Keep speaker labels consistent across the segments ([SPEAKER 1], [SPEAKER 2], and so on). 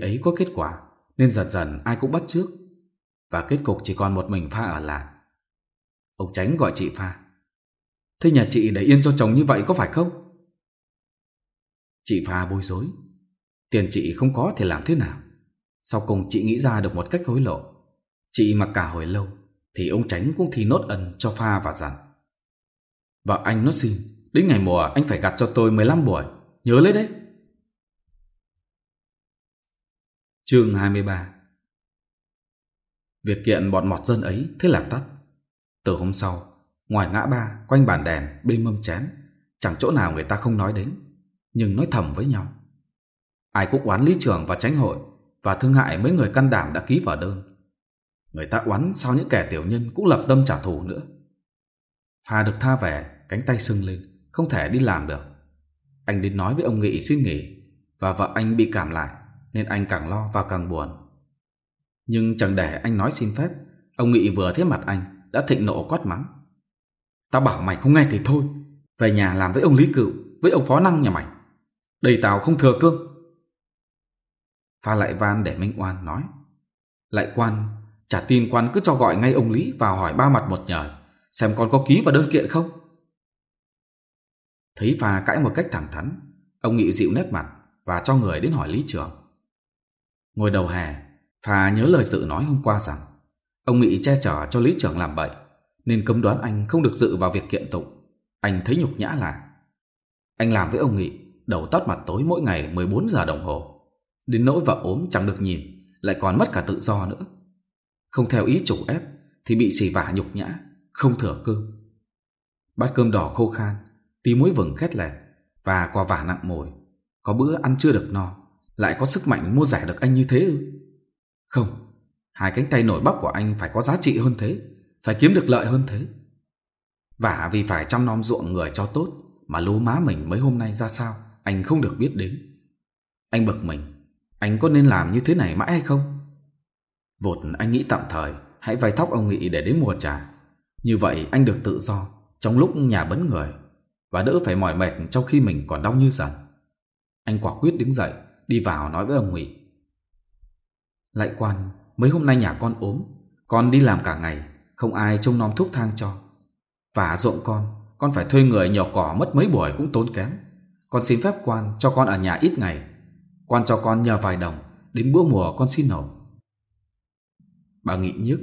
[SPEAKER 1] ấy có kết quả nên dần dần ai cũng bắt trước và kết cục chỉ còn một mình Pha ở lại. Ông Tránh gọi chị Pha. Thế nhà chị để yên cho chồng như vậy có phải không? Chị Pha bối rối. Tiền chị không có thì làm thế nào? Sau cùng chị nghĩ ra được một cách hối lộ. Chị mặc cả hồi lâu thì ông Tránh cũng thi nốt ân cho Pha và dặn. Vợ anh nó xin, đến ngày mùa anh phải gặt cho tôi 15 buổi, nhớ lấy đấy. Chương 23 Việc kiện bọn mọt dân ấy thế là tắt. Từ hôm sau, ngoài ngã ba, quanh bàn đèn, bên mâm chén, chẳng chỗ nào người ta không nói đến, nhưng nói thầm với nhau. Ai cũng oán lý trưởng và tránh hội và thương hại mấy người can đảm đã ký vào đơn. Người ta oán sau những kẻ tiểu nhân cũng lập tâm trả thù nữa. Pha được tha về, cánh tay sưng lên, không thể đi làm được. Anh đến nói với ông Nghị xin nghỉ và vợ anh bị cảm lại nên anh càng lo và càng buồn. Nhưng chẳng để anh nói xin phép, ông Nghị vừa thấy mặt anh đã thịnh nộ quát mắng. Tao bảo mày không nghe thì thôi, về nhà làm với ông Lý Cựu, với ông Phó Năng nhà mày. Đây tao không thừa cương. Pha lại van để Minh Oan nói. Lại quan, trả tin quan cứ cho gọi ngay ông Lý vào hỏi ba mặt một nhời, xem con có ký vào đơn kiện không. Thấy Pha cãi một cách thẳng thắn, ông Nghị dịu nét mặt và cho người đến hỏi Lý Trường. Ngồi đầu hè, Phà nhớ lời sự nói hôm qua rằng ông nghị che chở cho Lý Trưởng làm bậy nên cấm đoán anh không được dự vào việc kiện tụng. Anh thấy nhục nhã là Anh làm với ông Nghị đầu tắt mặt tối mỗi ngày 14 giờ đồng hồ. Đến nỗi vợ ốm chẳng được nhìn lại còn mất cả tự do nữa. Không theo ý chủ ép thì bị xì vả nhục nhã, không thừa cơm. Bát cơm đỏ khô khan, tí muối vừng khét lẹt và quả vả nặng mồi. Có bữa ăn chưa được no lại có sức mạnh mua giải được anh như thế ư? Không, hai cánh tay nổi bắp của anh phải có giá trị hơn thế, phải kiếm được lợi hơn thế. Và vì phải chăm nom ruộng người cho tốt mà lú má mình mấy hôm nay ra sao, anh không được biết đến. Anh bực mình, anh có nên làm như thế này mãi hay không? Vột anh nghĩ tạm thời, hãy vay thóc ông Nghị để đến mùa trà. Như vậy anh được tự do trong lúc nhà bấn người và đỡ phải mỏi mệt trong khi mình còn đau như rằng. Anh quả quyết đứng dậy, đi vào nói với ông Ngụy. Lại quan, mấy hôm nay nhà con ốm, con đi làm cả ngày, không ai trông nom thuốc thang cho. Và ruộng con, con phải thuê người nhỏ cỏ mất mấy buổi cũng tốn kém. Con xin phép quan cho con ở nhà ít ngày. Quan cho con nhờ vài đồng, đến bữa mùa con xin nộp. Bà nghị nhức,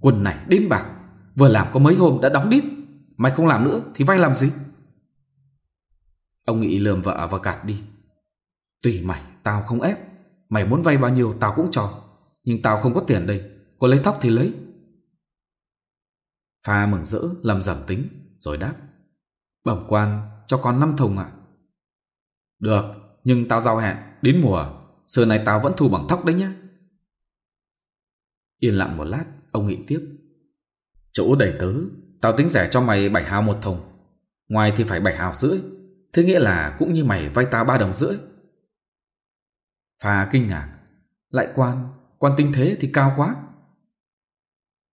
[SPEAKER 1] quần này đến bạc, vừa làm có mấy hôm đã đóng đít, mày không làm nữa thì vay làm gì? Ông Nghị lườm vợ và gạt đi Tùy mày, tao không ép. Mày muốn vay bao nhiêu tao cũng cho. Nhưng tao không có tiền đây. Có lấy tóc thì lấy. Pha mừng rỡ làm giảm tính rồi đáp. Bẩm quan cho con năm thùng ạ. Được, nhưng tao giao hẹn đến mùa Xưa này tao vẫn thu bằng thóc đấy nhá Yên lặng một lát Ông nghĩ tiếp Chỗ đầy tớ Tao tính rẻ cho mày 7 hào một thùng Ngoài thì phải 7 hào rưỡi Thế nghĩa là cũng như mày vay tao 3 đồng rưỡi Pha kinh ngạc. Lại quan, quan tinh thế thì cao quá.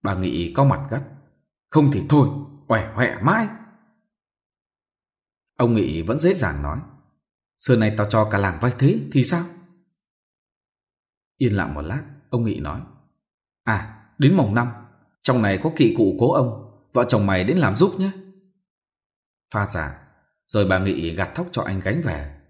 [SPEAKER 1] Bà nghĩ có mặt gắt. Không thì thôi, quẻ hoẹ mãi. Ông nghĩ vẫn dễ dàng nói. Xưa nay tao cho cả làng vay thế thì sao? Yên lặng một lát, ông nghĩ nói. À, đến mồng năm, trong này có kỵ cụ cố ông, vợ chồng mày đến làm giúp nhé. Pha giả, rồi bà nghĩ gạt tóc cho anh gánh về.